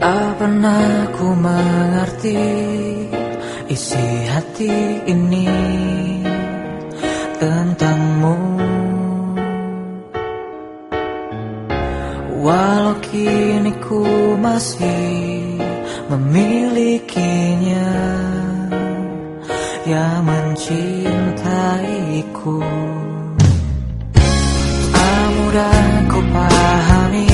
Mana ku mengerti isi hati ini tentangmu. Walau kini ku masih memilikinya Yang mencintaiku. Tak mudah ku pahami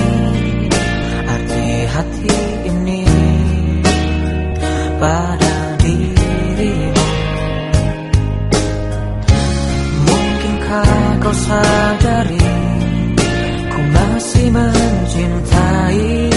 Mungkinkah kau sadari Ku masih mencintai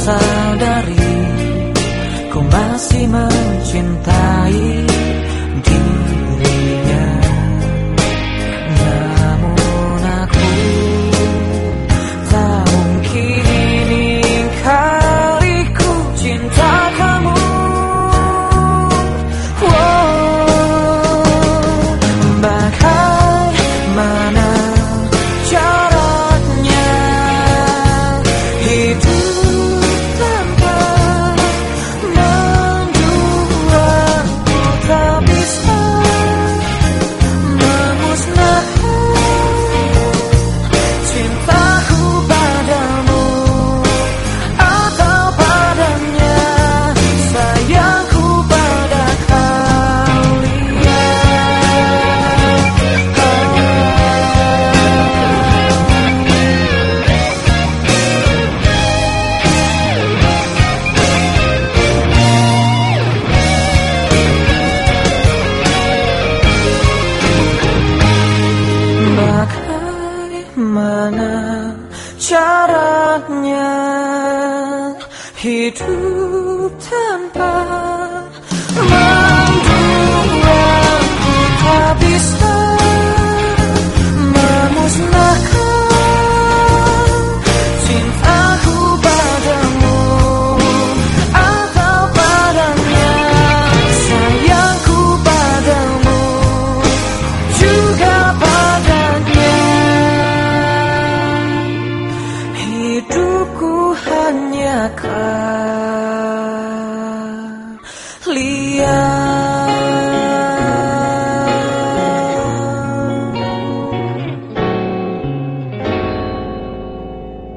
sadari Ku masih mencintai caranya hidup tanpa hidupku hanya kau.